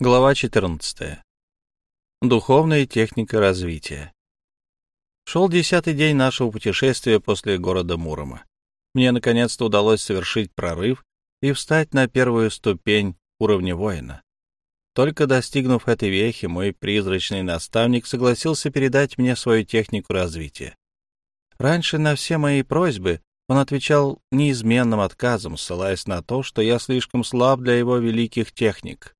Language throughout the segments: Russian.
Глава 14. Духовная техника развития. Шел десятый день нашего путешествия после города Мурома. Мне наконец-то удалось совершить прорыв и встать на первую ступень уровня воина. Только достигнув этой вехи, мой призрачный наставник согласился передать мне свою технику развития. Раньше на все мои просьбы он отвечал неизменным отказом, ссылаясь на то, что я слишком слаб для его великих техник.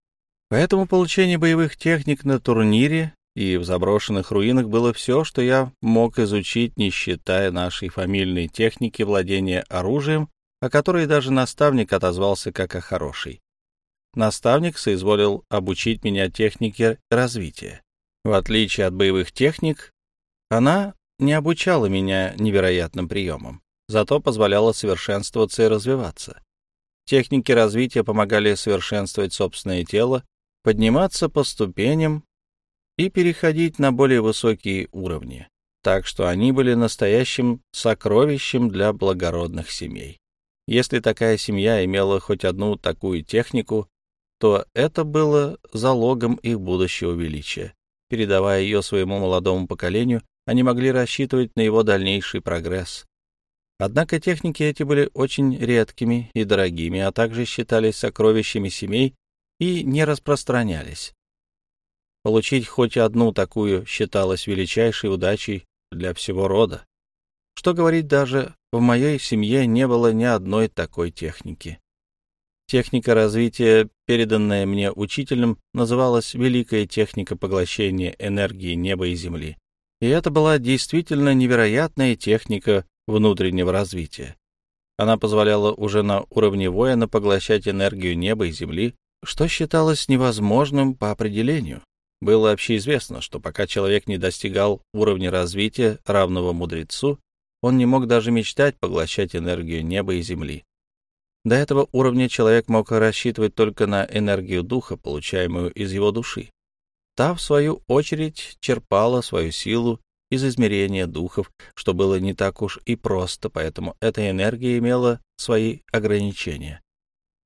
Поэтому получение боевых техник на турнире и в заброшенных руинах было все, что я мог изучить, не считая нашей фамильной техники владения оружием, о которой даже наставник отозвался как о хорошей. Наставник соизволил обучить меня технике развития. В отличие от боевых техник, она не обучала меня невероятным приемам, зато позволяла совершенствоваться и развиваться. Техники развития помогали совершенствовать собственное тело подниматься по ступеням и переходить на более высокие уровни, так что они были настоящим сокровищем для благородных семей. Если такая семья имела хоть одну такую технику, то это было залогом их будущего величия. Передавая ее своему молодому поколению, они могли рассчитывать на его дальнейший прогресс. Однако техники эти были очень редкими и дорогими, а также считались сокровищами семей, и не распространялись. Получить хоть одну такую считалось величайшей удачей для всего рода. Что говорить, даже в моей семье не было ни одной такой техники. Техника развития, переданная мне учителем, называлась «Великая техника поглощения энергии неба и земли». И это была действительно невероятная техника внутреннего развития. Она позволяла уже на уровне воина поглощать энергию неба и земли что считалось невозможным по определению. Было общеизвестно, что пока человек не достигал уровня развития, равного мудрецу, он не мог даже мечтать поглощать энергию неба и земли. До этого уровня человек мог рассчитывать только на энергию духа, получаемую из его души. Та, в свою очередь, черпала свою силу из измерения духов, что было не так уж и просто, поэтому эта энергия имела свои ограничения.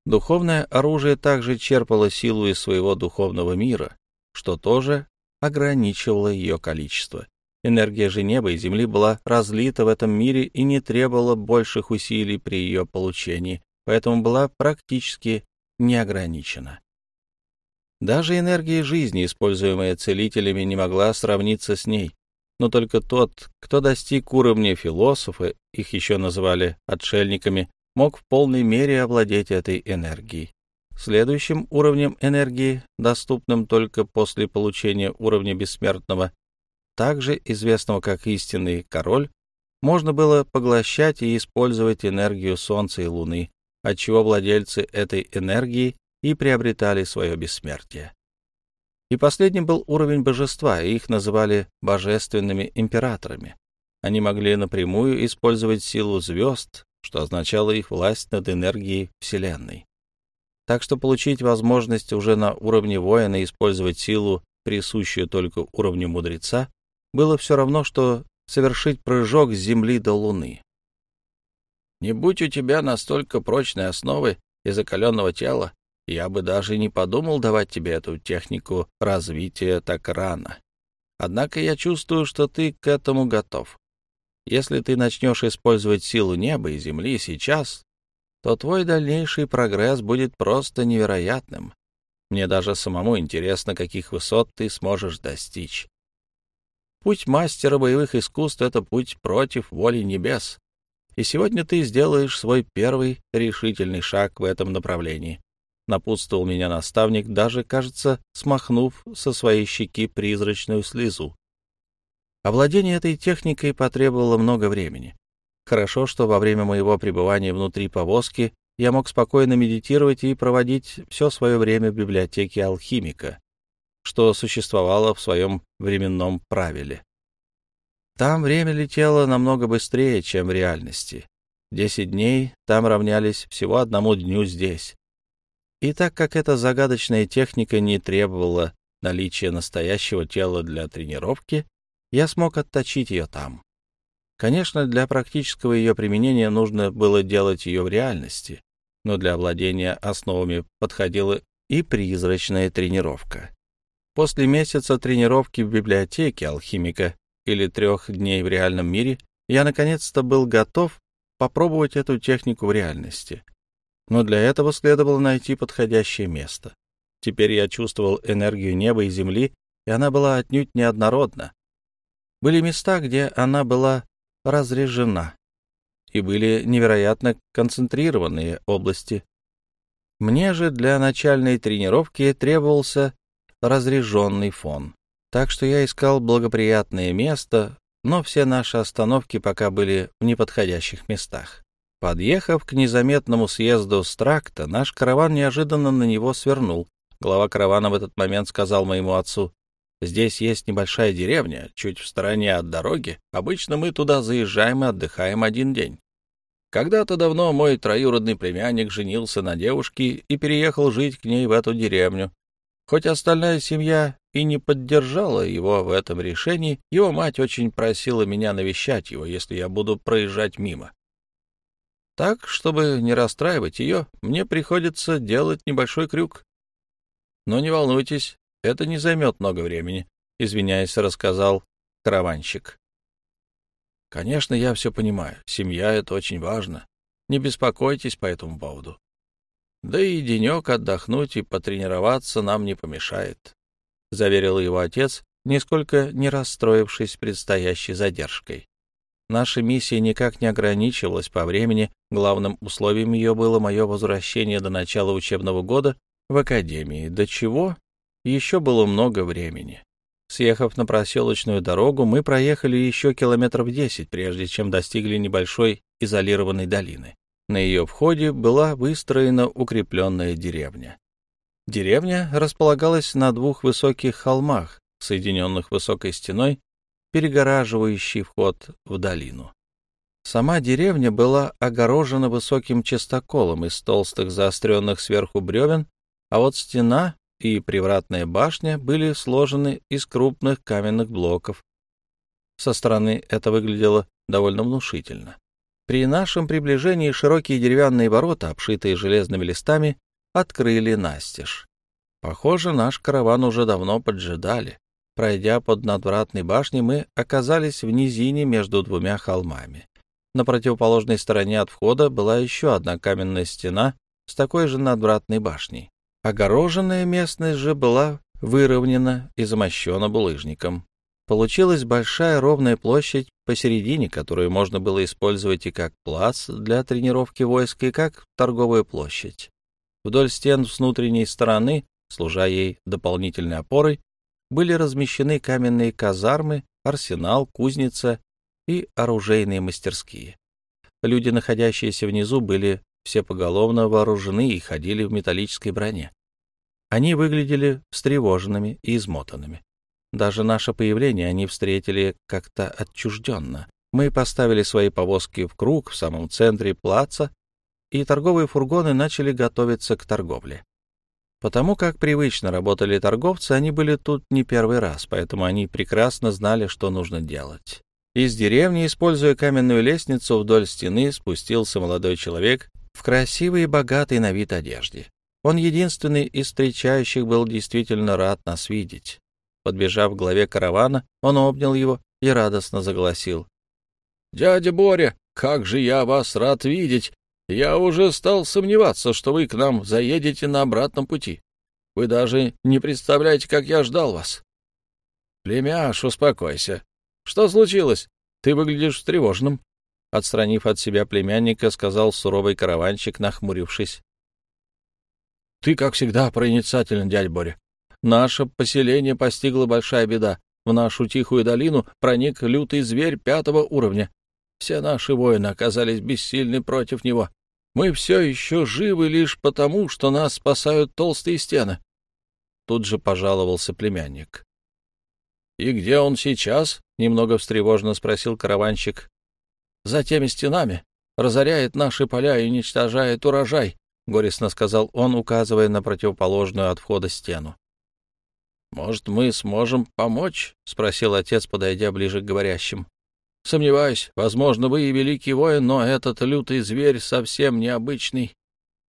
Духовное оружие также черпало силу из своего духовного мира, что тоже ограничивало ее количество. Энергия же неба и земли была разлита в этом мире и не требовала больших усилий при ее получении, поэтому была практически неограничена. Даже энергия жизни, используемая целителями, не могла сравниться с ней, но только тот, кто достиг уровня философа, их еще называли отшельниками, мог в полной мере овладеть этой энергией. Следующим уровнем энергии, доступным только после получения уровня бессмертного, также известного как истинный король, можно было поглощать и использовать энергию Солнца и Луны, отчего владельцы этой энергии и приобретали свое бессмертие. И последним был уровень божества, их называли божественными императорами. Они могли напрямую использовать силу звезд, что означало их власть над энергией Вселенной. Так что получить возможность уже на уровне воина использовать силу, присущую только уровню мудреца, было все равно, что совершить прыжок с Земли до Луны. Не будь у тебя настолько прочной основы и закаленного тела, я бы даже не подумал давать тебе эту технику развития так рано. Однако я чувствую, что ты к этому готов. Если ты начнешь использовать силу неба и земли сейчас, то твой дальнейший прогресс будет просто невероятным. Мне даже самому интересно, каких высот ты сможешь достичь. Путь мастера боевых искусств — это путь против воли небес. И сегодня ты сделаешь свой первый решительный шаг в этом направлении. Напутствовал меня наставник, даже, кажется, смахнув со своей щеки призрачную слезу. Овладение этой техникой потребовало много времени. Хорошо, что во время моего пребывания внутри повозки я мог спокойно медитировать и проводить все свое время в библиотеке алхимика, что существовало в своем временном правиле. Там время летело намного быстрее, чем в реальности. Десять дней там равнялись всего одному дню здесь. И так как эта загадочная техника не требовала наличия настоящего тела для тренировки, я смог отточить ее там. Конечно, для практического ее применения нужно было делать ее в реальности, но для владения основами подходило и призрачная тренировка. После месяца тренировки в библиотеке алхимика или трех дней в реальном мире я наконец-то был готов попробовать эту технику в реальности. Но для этого следовало найти подходящее место. Теперь я чувствовал энергию неба и земли, и она была отнюдь неоднородна. Были места, где она была разрежена, и были невероятно концентрированные области. Мне же для начальной тренировки требовался разреженный фон. Так что я искал благоприятное место, но все наши остановки пока были в неподходящих местах. Подъехав к незаметному съезду с тракта, наш караван неожиданно на него свернул. Глава каравана в этот момент сказал моему отцу, «Здесь есть небольшая деревня, чуть в стороне от дороги. Обычно мы туда заезжаем и отдыхаем один день. Когда-то давно мой троюродный племянник женился на девушке и переехал жить к ней в эту деревню. Хоть остальная семья и не поддержала его в этом решении, его мать очень просила меня навещать его, если я буду проезжать мимо. Так, чтобы не расстраивать ее, мне приходится делать небольшой крюк. Но не волнуйтесь, это не займет много времени, — извиняясь, рассказал караванщик. Конечно, я все понимаю. Семья — это очень важно. Не беспокойтесь по этому поводу. Да и денек отдохнуть и потренироваться нам не помешает, — заверил его отец, нисколько не расстроившись предстоящей задержкой. Наша миссия никак не ограничивалась по времени, главным условием ее было мое возвращение до начала учебного года в академии, до чего еще было много времени. Съехав на проселочную дорогу, мы проехали еще километров десять, прежде чем достигли небольшой изолированной долины. На ее входе была выстроена укрепленная деревня. Деревня располагалась на двух высоких холмах, соединенных высокой стеной, перегораживающей вход в долину. Сама деревня была огорожена высоким частоколом из толстых заостренных сверху бревен, а вот стена и привратная башня были сложены из крупных каменных блоков. Со стороны это выглядело довольно внушительно. При нашем приближении широкие деревянные ворота, обшитые железными листами, открыли настежь. Похоже, наш караван уже давно поджидали. Пройдя под надвратной башней, мы оказались в низине между двумя холмами. На противоположной стороне от входа была еще одна каменная стена с такой же надвратной башней. Огороженная местность же была выровнена и замощена булыжником. Получилась большая ровная площадь посередине, которую можно было использовать и как плац для тренировки войск, и как торговую площадь. Вдоль стен с внутренней стороны, служа ей дополнительной опорой, были размещены каменные казармы, арсенал, кузница и оружейные мастерские. Люди, находящиеся внизу, были все поголовно вооружены и ходили в металлической броне. Они выглядели встревоженными и измотанными. Даже наше появление они встретили как-то отчужденно. Мы поставили свои повозки в круг в самом центре плаца, и торговые фургоны начали готовиться к торговле. Потому как привычно работали торговцы, они были тут не первый раз, поэтому они прекрасно знали, что нужно делать. Из деревни, используя каменную лестницу вдоль стены, спустился молодой человек в красивой и богатой на вид одежде. Он единственный из встречающих был действительно рад нас видеть. Подбежав к главе каравана, он обнял его и радостно загласил. — Дядя Боря, как же я вас рад видеть! Я уже стал сомневаться, что вы к нам заедете на обратном пути. Вы даже не представляете, как я ждал вас. — Племяш, успокойся. Что случилось? Ты выглядишь встревоженным. Отстранив от себя племянника, сказал суровый караванщик, нахмурившись. — Ты, как всегда, проницателен, дядь Боря. Наше поселение постигла большая беда. В нашу тихую долину проник лютый зверь пятого уровня. Все наши воины оказались бессильны против него. Мы все еще живы лишь потому, что нас спасают толстые стены. Тут же пожаловался племянник. — И где он сейчас? — немного встревоженно спросил караванщик. — За теми стенами. Разоряет наши поля и уничтожает урожай, — горестно сказал он, указывая на противоположную от входа стену. «Может, мы сможем помочь?» — спросил отец, подойдя ближе к говорящим. «Сомневаюсь. Возможно, вы и великий воин, но этот лютый зверь совсем необычный.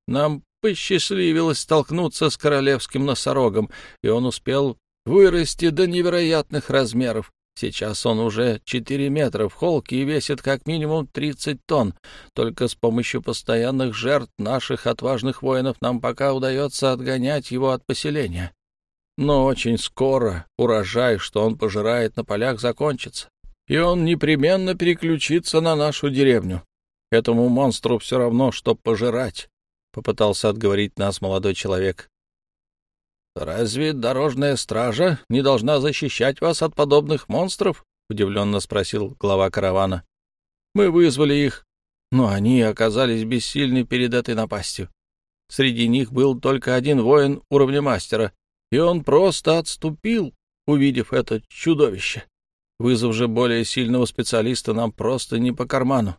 Нам посчастливилось столкнуться с королевским носорогом, и он успел вырасти до невероятных размеров. Сейчас он уже 4 метра в холке и весит как минимум 30 тонн. Только с помощью постоянных жертв наших отважных воинов нам пока удается отгонять его от поселения. Но очень скоро урожай, что он пожирает на полях, закончится, и он непременно переключится на нашу деревню. Этому монстру все равно, что пожирать, — попытался отговорить нас молодой человек. — Разве дорожная стража не должна защищать вас от подобных монстров? — удивленно спросил глава каравана. — Мы вызвали их, но они оказались бессильны перед этой напастью. Среди них был только один воин уровня мастера, и он просто отступил, увидев это чудовище. Вызов же более сильного специалиста нам просто не по карману.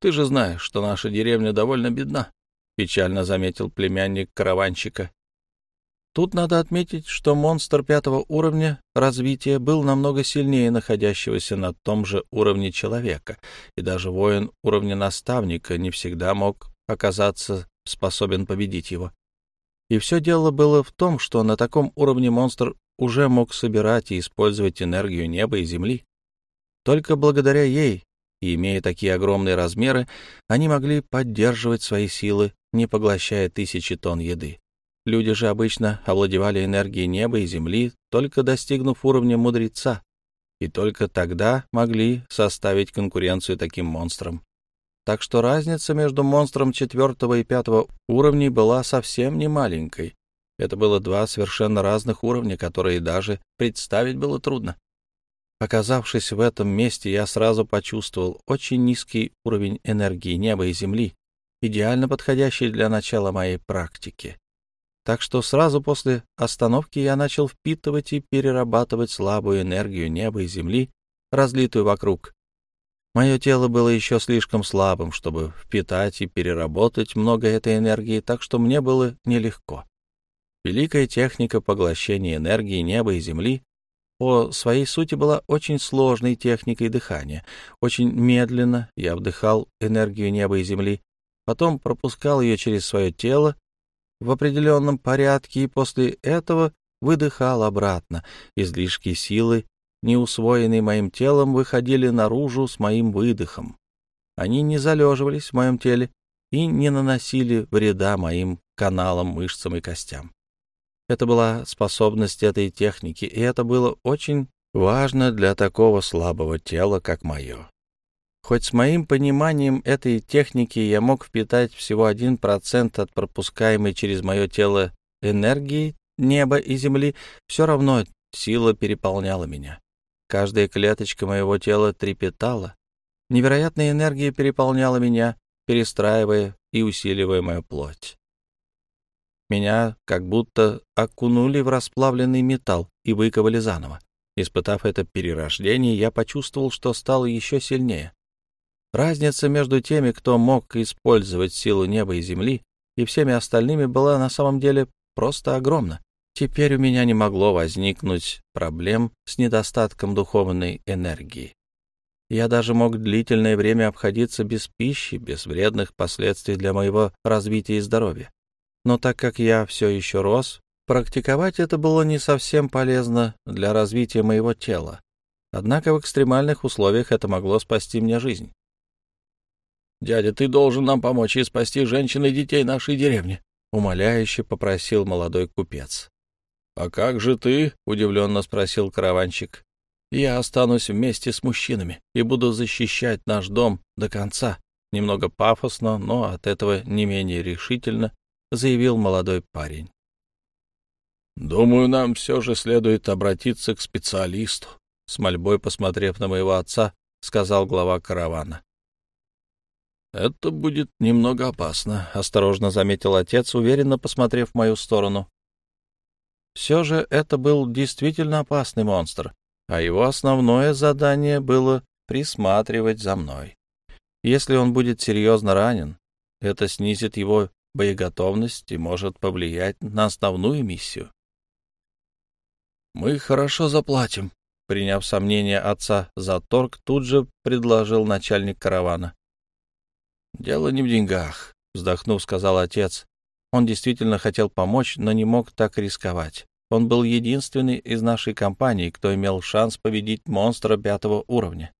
Ты же знаешь, что наша деревня довольно бедна, — печально заметил племянник караванщика. Тут надо отметить, что монстр пятого уровня развития был намного сильнее находящегося на том же уровне человека, и даже воин уровня наставника не всегда мог оказаться способен победить его. И все дело было в том, что на таком уровне монстр уже мог собирать и использовать энергию неба и земли. Только благодаря ей, и имея такие огромные размеры, они могли поддерживать свои силы, не поглощая тысячи тонн еды. Люди же обычно овладевали энергией неба и земли, только достигнув уровня мудреца, и только тогда могли составить конкуренцию таким монстрам так что разница между монстром четвертого и пятого уровней была совсем не маленькой. Это было два совершенно разных уровня, которые даже представить было трудно. Оказавшись в этом месте, я сразу почувствовал очень низкий уровень энергии неба и земли, идеально подходящий для начала моей практики. Так что сразу после остановки я начал впитывать и перерабатывать слабую энергию неба и земли, разлитую вокруг, Мое тело было еще слишком слабым, чтобы впитать и переработать много этой энергии, так что мне было нелегко. Великая техника поглощения энергии неба и земли по своей сути была очень сложной техникой дыхания. Очень медленно я вдыхал энергию неба и земли, потом пропускал ее через свое тело в определенном порядке и после этого выдыхал обратно. Излишки силы не усвоенные моим телом, выходили наружу с моим выдохом. Они не залеживались в моем теле и не наносили вреда моим каналам, мышцам и костям. Это была способность этой техники, и это было очень важно для такого слабого тела, как мое. Хоть с моим пониманием этой техники я мог впитать всего 1% от пропускаемой через мое тело энергии неба и земли, все равно сила переполняла меня. Каждая клеточка моего тела трепетала. Невероятная энергия переполняла меня, перестраивая и усиливая мою плоть. Меня как будто окунули в расплавленный металл и выковали заново. Испытав это перерождение, я почувствовал, что стал еще сильнее. Разница между теми, кто мог использовать силу неба и земли, и всеми остальными была на самом деле просто огромна. Теперь у меня не могло возникнуть проблем с недостатком духовной энергии. Я даже мог длительное время обходиться без пищи, без вредных последствий для моего развития и здоровья. Но так как я все еще рос, практиковать это было не совсем полезно для развития моего тела. Однако в экстремальных условиях это могло спасти мне жизнь. «Дядя, ты должен нам помочь и спасти женщин и детей нашей деревни», — умоляюще попросил молодой купец. «А как же ты?» — удивленно спросил караванщик. «Я останусь вместе с мужчинами и буду защищать наш дом до конца», немного пафосно, но от этого не менее решительно заявил молодой парень. «Думаю, нам все же следует обратиться к специалисту», — с мольбой посмотрев на моего отца, сказал глава каравана. «Это будет немного опасно», — осторожно заметил отец, уверенно посмотрев в мою сторону. Все же это был действительно опасный монстр, а его основное задание было присматривать за мной. Если он будет серьезно ранен, это снизит его боеготовность и может повлиять на основную миссию. «Мы хорошо заплатим», — приняв сомнение отца за торг, тут же предложил начальник каравана. «Дело не в деньгах», — вздохнув, сказал отец. Он действительно хотел помочь, но не мог так рисковать. Он был единственный из нашей компании, кто имел шанс победить монстра пятого уровня.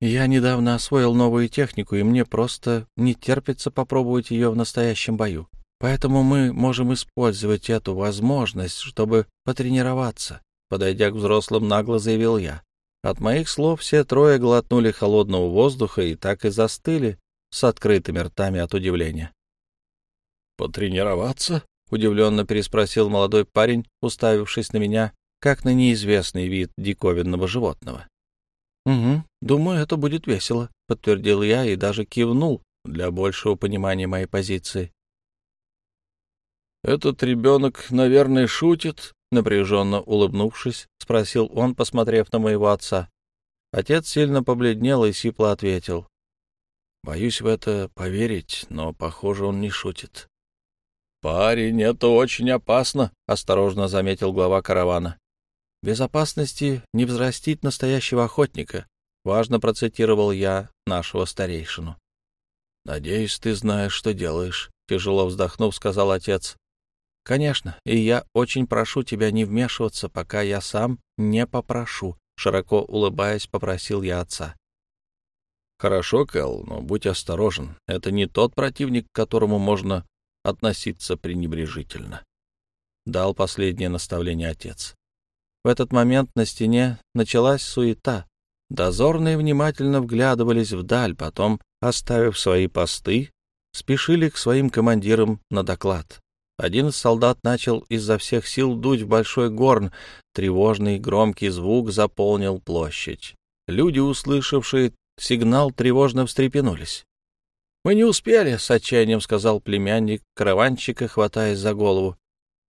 Я недавно освоил новую технику, и мне просто не терпится попробовать ее в настоящем бою. Поэтому мы можем использовать эту возможность, чтобы потренироваться. Подойдя к взрослым, нагло заявил я. От моих слов все трое глотнули холодного воздуха и так и застыли с открытыми ртами от удивления. «Потренироваться?» — удивленно переспросил молодой парень, уставившись на меня, как на неизвестный вид диковинного животного. «Угу, думаю, это будет весело», — подтвердил я и даже кивнул для большего понимания моей позиции. «Этот ребенок, наверное, шутит?» — напряженно улыбнувшись, спросил он, посмотрев на моего отца. Отец сильно побледнел и сипло ответил. «Боюсь в это поверить, но, похоже, он не шутит». «Парень, это очень опасно», — осторожно заметил глава каравана. «Безопасности не взрастить настоящего охотника», — важно процитировал я нашего старейшину. «Надеюсь, ты знаешь, что делаешь», — тяжело вздохнув, сказал отец. «Конечно, и я очень прошу тебя не вмешиваться, пока я сам не попрошу», — широко улыбаясь, попросил я отца. «Хорошо, Кэл, но будь осторожен. Это не тот противник, к которому можно относиться пренебрежительно», — дал последнее наставление отец. В этот момент на стене началась суета. Дозорные внимательно вглядывались вдаль, потом, оставив свои посты, спешили к своим командирам на доклад. Один из солдат начал изо всех сил дуть в большой горн. Тревожный громкий звук заполнил площадь. Люди, услышавшие сигнал, тревожно встрепенулись. «Мы не успели», — с отчаянием сказал племянник караванщика, хватаясь за голову.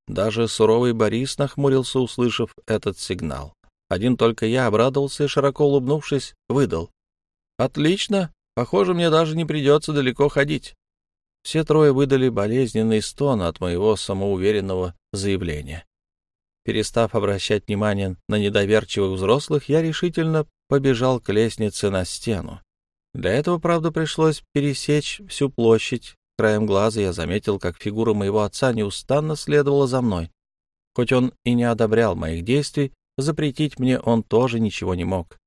Даже суровый Борис нахмурился, услышав этот сигнал. Один только я обрадовался и, широко улыбнувшись, выдал. «Отлично! Похоже, мне даже не придется далеко ходить». Все трое выдали болезненный стон от моего самоуверенного заявления. Перестав обращать внимание на недоверчивых взрослых, я решительно побежал к лестнице на стену. Для этого, правда, пришлось пересечь всю площадь. Краем глаза я заметил, как фигура моего отца неустанно следовала за мной. Хоть он и не одобрял моих действий, запретить мне он тоже ничего не мог.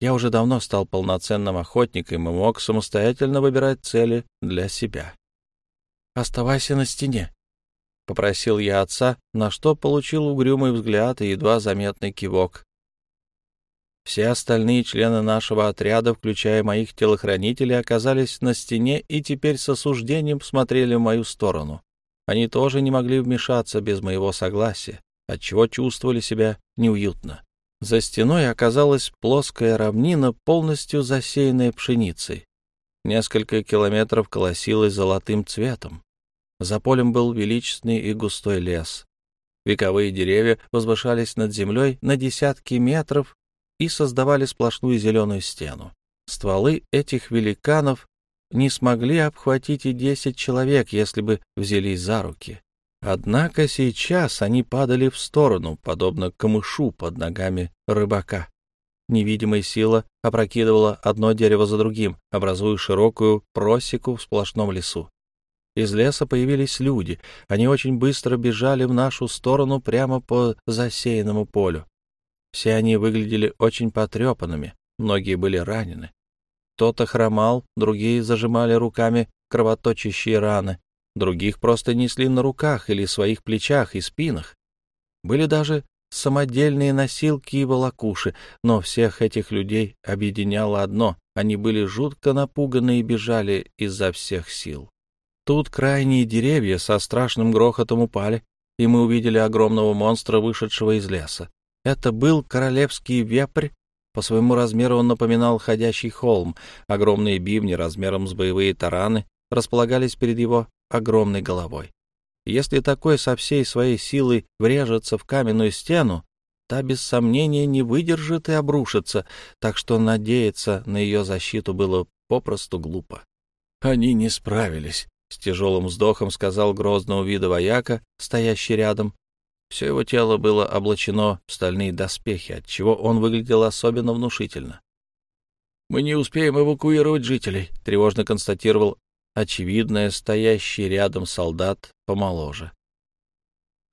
Я уже давно стал полноценным охотником и мог самостоятельно выбирать цели для себя. Оставайся на стене, — попросил я отца, на что получил угрюмый взгляд и едва заметный кивок. Все остальные члены нашего отряда, включая моих телохранителей, оказались на стене и теперь с осуждением смотрели в мою сторону. Они тоже не могли вмешаться без моего согласия, отчего чувствовали себя неуютно. За стеной оказалась плоская равнина, полностью засеянная пшеницей. Несколько километров колосилась золотым цветом. За полем был величественный и густой лес. Вековые деревья возвышались над землей на десятки метров и создавали сплошную зеленую стену. Стволы этих великанов не смогли обхватить и десять человек, если бы взялись за руки. Однако сейчас они падали в сторону, подобно камышу под ногами рыбака. Невидимая сила опрокидывала одно дерево за другим, образуя широкую просеку в сплошном лесу. Из леса появились люди. Они очень быстро бежали в нашу сторону прямо по засеянному полю. Все они выглядели очень потрепанными, многие были ранены. Кто-то хромал, другие зажимали руками кровоточащие раны, других просто несли на руках или своих плечах и спинах. Были даже самодельные носилки и волокуши, но всех этих людей объединяло одно — они были жутко напуганы и бежали изо всех сил. Тут крайние деревья со страшным грохотом упали, и мы увидели огромного монстра, вышедшего из леса. Это был королевский вепрь. По своему размеру он напоминал ходящий холм. Огромные бивни размером с боевые тараны располагались перед его огромной головой. Если такой со всей своей силой врежется в каменную стену, та без сомнения не выдержит и обрушится, так что надеяться на ее защиту было попросту глупо. Они не справились, — с тяжелым вздохом сказал грозного вида вояка, стоящий рядом. Все его тело было облачено в стальные доспехи, отчего он выглядел особенно внушительно. «Мы не успеем эвакуировать жителей», — тревожно констатировал очевидное, стоящий рядом солдат помоложе.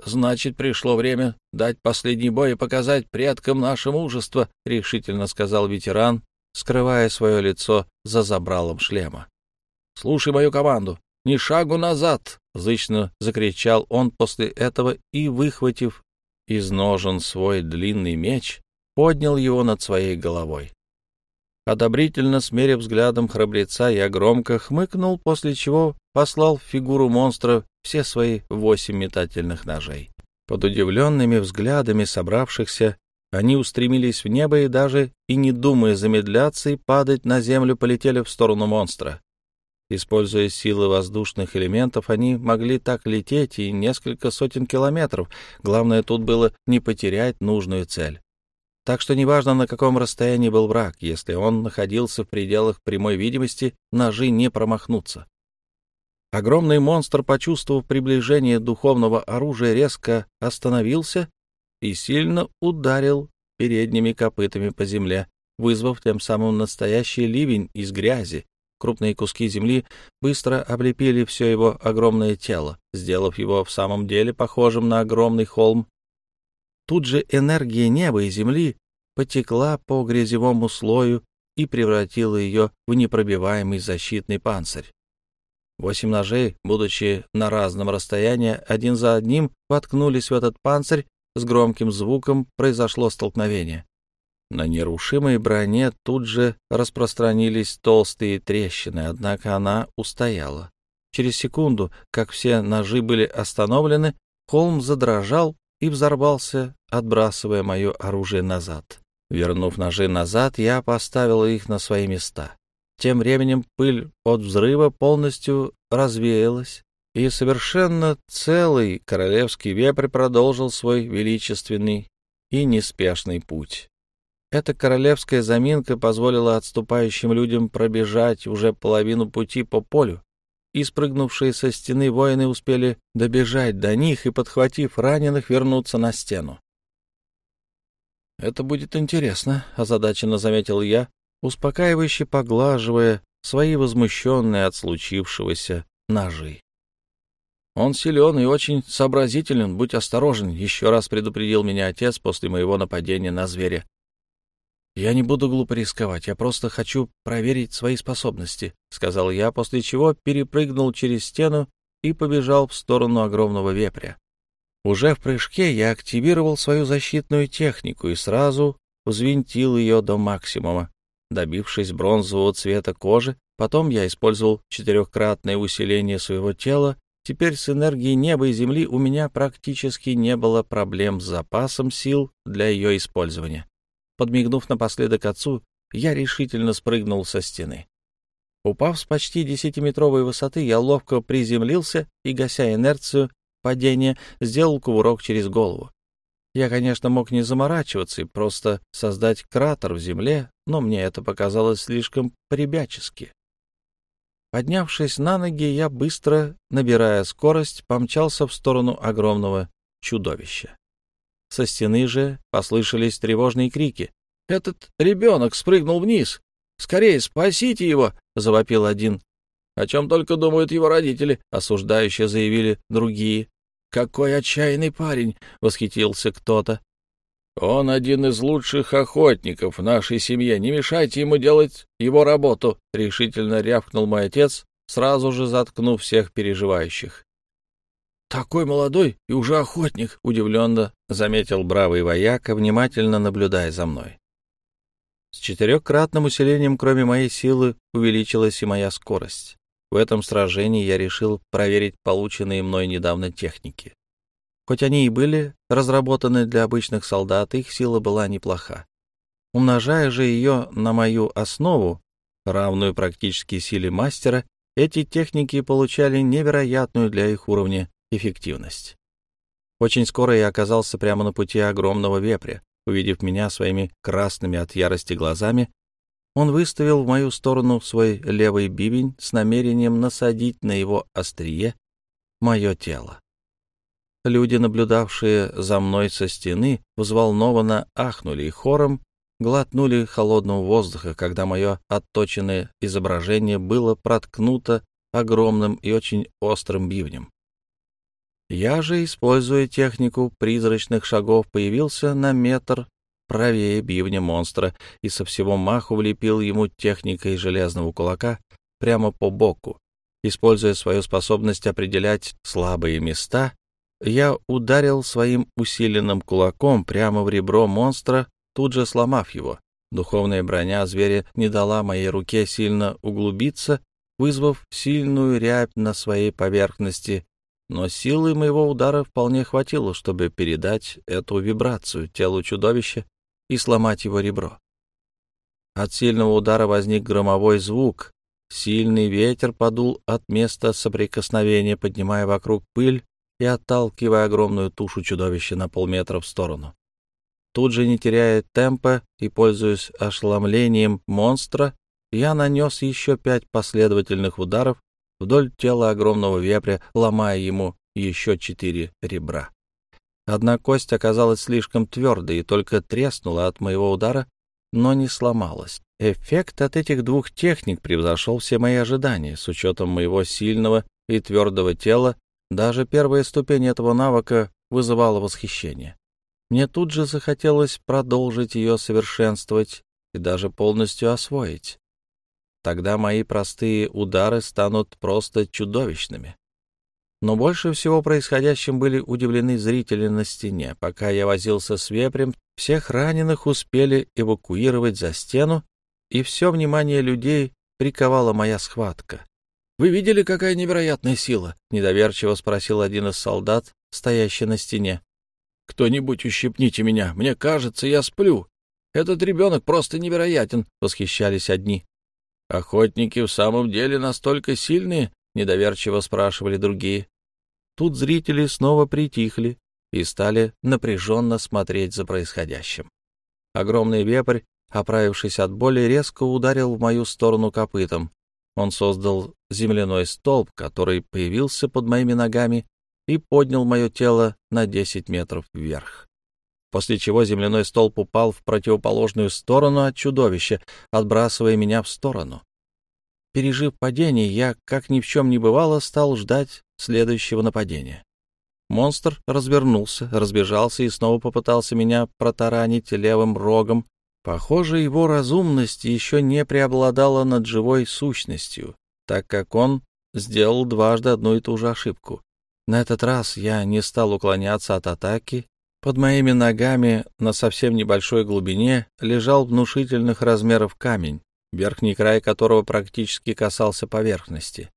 «Значит, пришло время дать последний бой и показать предкам наше мужество», — решительно сказал ветеран, скрывая свое лицо за забралом шлема. «Слушай мою команду. Ни шагу назад!» — зычно закричал он после этого и, выхватив из ножен свой длинный меч, поднял его над своей головой. Одобрительно смерив взглядом храбреца, я громко хмыкнул, после чего послал в фигуру монстра все свои восемь метательных ножей. Под удивленными взглядами собравшихся они устремились в небо и даже и не думая замедляться и падать на землю, полетели в сторону монстра. Используя силы воздушных элементов, они могли так лететь и несколько сотен километров. Главное тут было не потерять нужную цель. Так что неважно, на каком расстоянии был враг, если он находился в пределах прямой видимости, ножи не промахнутся. Огромный монстр, почувствовав приближение духовного оружия, резко остановился и сильно ударил передними копытами по земле, вызвав тем самым настоящий ливень из грязи. Крупные куски земли быстро облепили все его огромное тело, сделав его в самом деле похожим на огромный холм Тут же энергия неба и земли потекла по грязевому слою и превратила ее в непробиваемый защитный панцирь. Восемь ножей, будучи на разном расстоянии, один за одним воткнулись в этот панцирь, с громким звуком произошло столкновение. На нерушимой броне тут же распространились толстые трещины, однако она устояла. Через секунду, как все ножи были остановлены, холм задрожал и взорвался, отбрасывая мое оружие назад. Вернув ножи назад, я поставил их на свои места. Тем временем пыль от взрыва полностью развеялась, и совершенно целый королевский вепрь продолжил свой величественный и неспешный путь. Эта королевская заминка позволила отступающим людям пробежать уже половину пути по полю, и спрыгнувшие со стены воины успели добежать до них и, подхватив раненых, вернуться на стену. «Это будет интересно», — озадаченно заметил я, успокаивающе поглаживая свои возмущенные от случившегося ножи. «Он силен и очень сообразителен, будь осторожен», — еще раз предупредил меня отец после моего нападения на зверя. «Я не буду глупо рисковать, я просто хочу проверить свои способности», — сказал я, после чего перепрыгнул через стену и побежал в сторону огромного вепря. Уже в прыжке я активировал свою защитную технику и сразу взвинтил ее до максимума. Добившись бронзового цвета кожи, потом я использовал четырехкратное усиление своего тела. Теперь с энергией неба и земли у меня практически не было проблем с запасом сил для ее использования. Подмигнув напоследок отцу, я решительно спрыгнул со стены. Упав с почти десятиметровой высоты, я ловко приземлился и, гася инерцию падения, сделал кувырок через голову. Я, конечно, мог не заморачиваться и просто создать кратер в земле, но мне это показалось слишком прибячески. Поднявшись на ноги, я быстро, набирая скорость, помчался в сторону огромного чудовища. Со стены же послышались тревожные крики. «Этот ребенок спрыгнул вниз! Скорее, спасите его!» — завопил один. «О чем только думают его родители», — осуждающе заявили другие. «Какой отчаянный парень!» — восхитился кто-то. «Он один из лучших охотников в нашей семье. Не мешайте ему делать его работу», — решительно рявкнул мой отец, сразу же заткнув всех переживающих. «Такой молодой и уже охотник!» — удивленно заметил бравый вояка, внимательно наблюдая за мной. С четырехкратным усилением, кроме моей силы, увеличилась и моя скорость. В этом сражении я решил проверить полученные мной недавно техники. Хоть они и были разработаны для обычных солдат, их сила была неплоха. Умножая же ее на мою основу, равную практически силе мастера, эти техники получали невероятную для их уровня эффективность. Очень скоро я оказался прямо на пути огромного вепря. Увидев меня своими красными от ярости глазами, он выставил в мою сторону свой левый бивень с намерением насадить на его острие мое тело. Люди, наблюдавшие за мной со стены, взволнованно ахнули и хором глотнули холодного воздуха, когда мое отточенное изображение было проткнуто огромным и очень острым бивнем. Я же, используя технику призрачных шагов, появился на метр правее бивня монстра и со всего маху влепил ему техникой железного кулака прямо по боку. Используя свою способность определять слабые места, я ударил своим усиленным кулаком прямо в ребро монстра, тут же сломав его. Духовная броня зверя не дала моей руке сильно углубиться, вызвав сильную рябь на своей поверхности, но силы моего удара вполне хватило, чтобы передать эту вибрацию телу чудовища и сломать его ребро. От сильного удара возник громовой звук. Сильный ветер подул от места соприкосновения, поднимая вокруг пыль и отталкивая огромную тушу чудовища на полметра в сторону. Тут же, не теряя темпа и пользуясь ошеломлением монстра, я нанес еще пять последовательных ударов вдоль тела огромного вепря, ломая ему еще четыре ребра. Одна кость оказалась слишком твердой и только треснула от моего удара, но не сломалась. Эффект от этих двух техник превзошел все мои ожидания. С учетом моего сильного и твердого тела, даже первая ступень этого навыка вызывала восхищение. Мне тут же захотелось продолжить ее совершенствовать и даже полностью освоить. Тогда мои простые удары станут просто чудовищными. Но больше всего происходящим были удивлены зрители на стене. Пока я возился с вепрем, всех раненых успели эвакуировать за стену, и все внимание людей приковала моя схватка. «Вы видели, какая невероятная сила?» — недоверчиво спросил один из солдат, стоящий на стене. «Кто-нибудь ущипните меня, мне кажется, я сплю. Этот ребенок просто невероятен», — восхищались одни. «Охотники в самом деле настолько сильные?» — недоверчиво спрашивали другие. Тут зрители снова притихли и стали напряженно смотреть за происходящим. Огромный вепрь, оправившись от боли, резко ударил в мою сторону копытом. Он создал земляной столб, который появился под моими ногами и поднял мое тело на 10 метров вверх. После чего земляной столб упал в противоположную сторону от чудовища, отбрасывая меня в сторону. Пережив падение, я, как ни в чем не бывало, стал ждать следующего нападения. Монстр развернулся, разбежался и снова попытался меня протаранить левым рогом. Похоже, его разумность еще не преобладала над живой сущностью, так как он сделал дважды одну и ту же ошибку. На этот раз я не стал уклоняться от атаки. Под моими ногами на совсем небольшой глубине лежал внушительных размеров камень, верхний край которого практически касался поверхности.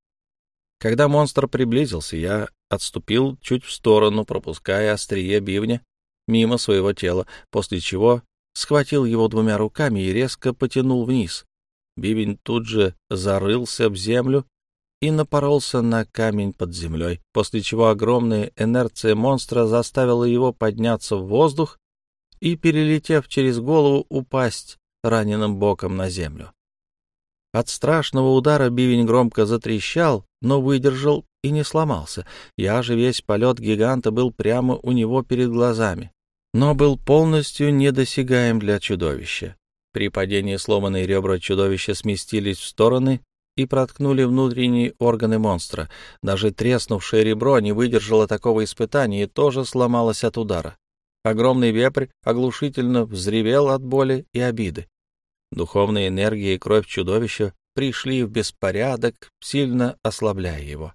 Когда монстр приблизился, я отступил чуть в сторону, пропуская острие бивня мимо своего тела, после чего схватил его двумя руками и резко потянул вниз. Бивень тут же зарылся в землю и напоролся на камень под землей, после чего огромная инерция монстра заставила его подняться в воздух и, перелетев через голову, упасть раненым боком на землю. От страшного удара бивень громко затрещал, но выдержал и не сломался. Я же весь полет гиганта был прямо у него перед глазами, но был полностью недосягаем для чудовища. При падении сломанные ребра чудовища сместились в стороны и проткнули внутренние органы монстра. Даже треснувшее ребро не выдержало такого испытания и тоже сломалось от удара. Огромный вепрь оглушительно взревел от боли и обиды. Духовная энергия и кровь чудовища пришли в беспорядок, сильно ослабляя его.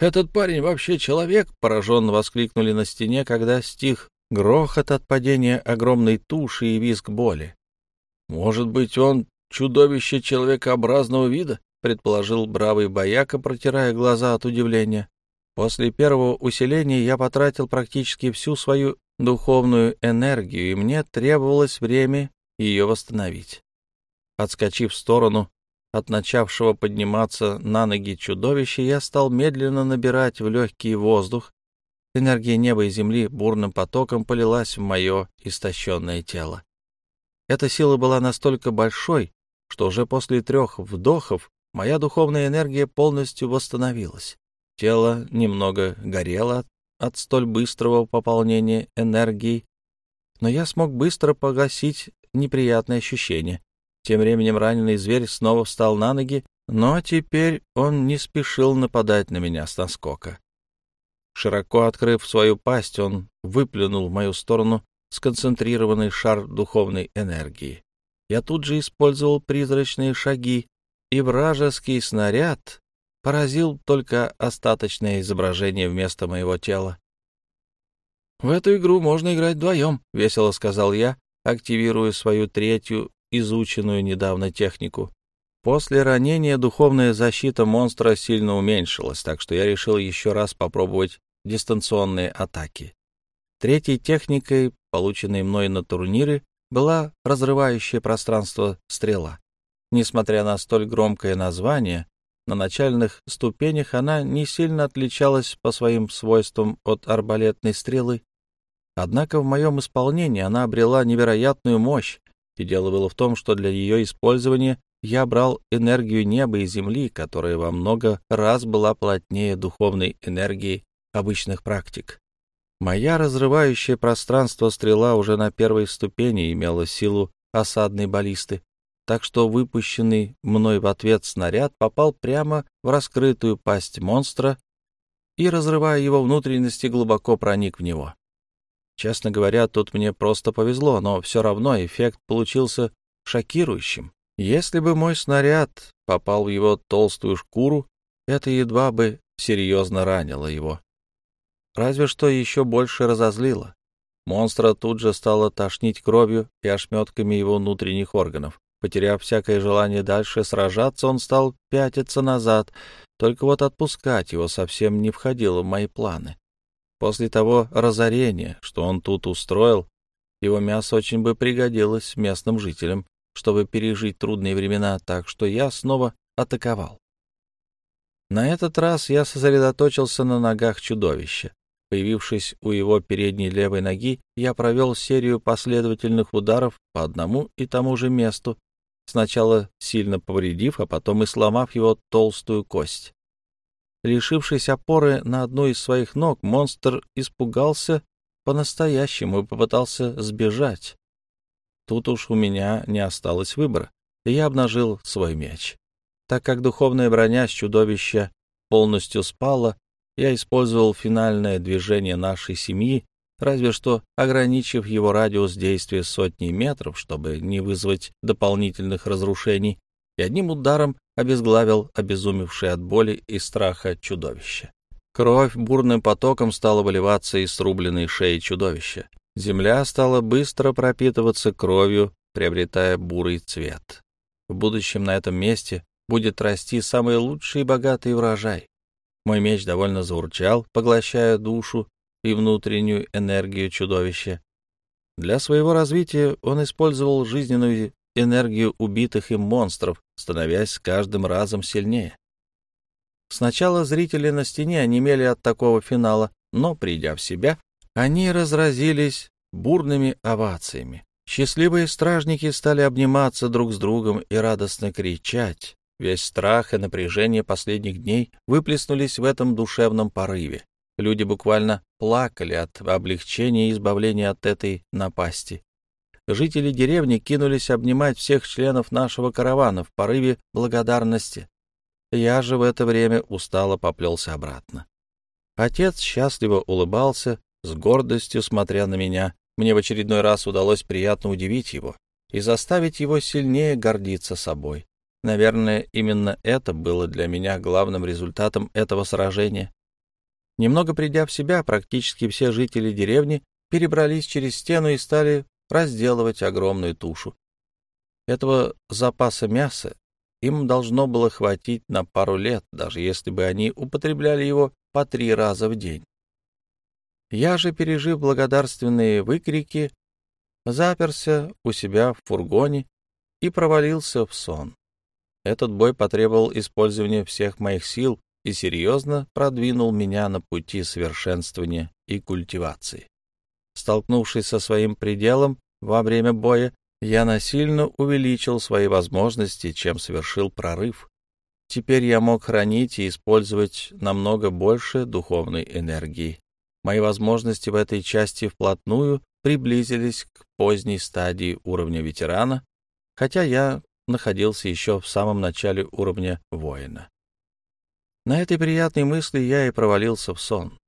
«Этот парень вообще человек?» — пораженно воскликнули на стене, когда стих грохот от падения огромной туши и визг боли. «Может быть, он чудовище человекообразного вида?» — предположил бравый бояка, протирая глаза от удивления. После первого усиления я потратил практически всю свою духовную энергию, и мне требовалось время ее восстановить. Отскочив в сторону от начавшего подниматься на ноги чудовища, я стал медленно набирать в легкий воздух. Энергия неба и земли бурным потоком полилась в мое истощенное тело. Эта сила была настолько большой, что уже после трех вдохов моя духовная энергия полностью восстановилась. Тело немного горело от столь быстрого пополнения энергии, но я смог быстро погасить неприятные ощущения. Тем временем раненый зверь снова встал на ноги Но теперь он не спешил нападать на меня с наскока. Широко открыв свою пасть, он выплюнул в мою сторону сконцентрированный шар духовной энергии. Я тут же использовал призрачные шаги, и вражеский снаряд поразил только остаточное изображение вместо моего тела. «В эту игру можно играть вдвоем», — весело сказал я, активируя свою третью, изученную недавно технику. После ранения духовная защита монстра сильно уменьшилась, так что я решил еще раз попробовать дистанционные атаки. Третьей техникой, полученной мной на турнире, была разрывающая пространство стрела. Несмотря на столь громкое название, на начальных ступенях она не сильно отличалась по своим свойствам от арбалетной стрелы. Однако в моем исполнении она обрела невероятную мощь, и дело было в том, что для ее использования я брал энергию неба и земли, которая во много раз была плотнее духовной энергии обычных практик. Моя разрывающая пространство стрела уже на первой ступени имела силу осадной баллисты, так что выпущенный мной в ответ снаряд попал прямо в раскрытую пасть монстра и, разрывая его внутренности, глубоко проник в него. Честно говоря, тут мне просто повезло, но все равно эффект получился шокирующим. Если бы мой снаряд попал в его толстую шкуру, это едва бы серьезно ранило его разве что еще больше разозлило. Монстра тут же стало тошнить кровью и ошметками его внутренних органов. Потеряв всякое желание дальше сражаться, он стал пятиться назад, только вот отпускать его совсем не входило в мои планы. После того разорения, что он тут устроил, его мясо очень бы пригодилось местным жителям, чтобы пережить трудные времена, так что я снова атаковал. На этот раз я сосредоточился на ногах чудовища. Появившись у его передней левой ноги, я провел серию последовательных ударов по одному и тому же месту, сначала сильно повредив, а потом и сломав его толстую кость. Лишившись опоры на одну из своих ног, монстр испугался по-настоящему и попытался сбежать. Тут уж у меня не осталось выбора, и я обнажил свой меч. Так как духовная броня с чудовища полностью спала, я использовал финальное движение нашей семьи, разве что ограничив его радиус действия сотни метров, чтобы не вызвать дополнительных разрушений, и одним ударом обезглавил обезумевшее от боли и страха чудовище. Кровь бурным потоком стала выливаться из срубленной шеи чудовища. Земля стала быстро пропитываться кровью, приобретая бурый цвет. В будущем на этом месте будет расти самый лучший и богатый урожай. Мой меч довольно заурчал, поглощая душу и внутреннюю энергию чудовища. Для своего развития он использовал жизненную энергию убитых им монстров, становясь с каждым разом сильнее. Сначала зрители на стене онемели от такого финала, но, придя в себя, они разразились бурными овациями. Счастливые стражники стали обниматься друг с другом и радостно кричать. Весь страх и напряжение последних дней выплеснулись в этом душевном порыве. Люди буквально плакали от облегчения и избавления от этой напасти. Жители деревни кинулись обнимать всех членов нашего каравана в порыве благодарности. Я же в это время устало поплелся обратно. Отец счастливо улыбался, с гордостью смотря на меня. Мне в очередной раз удалось приятно удивить его и заставить его сильнее гордиться собой. Наверное, именно это было для меня главным результатом этого сражения. Немного придя в себя, практически все жители деревни перебрались через стену и стали разделывать огромную тушу. Этого запаса мяса им должно было хватить на пару лет, даже если бы они употребляли его по три раза в день. Я же, пережив благодарственные выкрики, заперся у себя в фургоне и провалился в сон. Этот бой потребовал использования всех моих сил и серьезно продвинул меня на пути совершенствования и культивации. Столкнувшись со своим пределом во время боя, я насильно увеличил свои возможности, чем совершил прорыв. Теперь я мог хранить и использовать намного больше духовной энергии. Мои возможности в этой части вплотную приблизились к поздней стадии уровня ветерана, хотя я находился еще в самом начале уровня воина. На этой приятной мысли я и провалился в сон.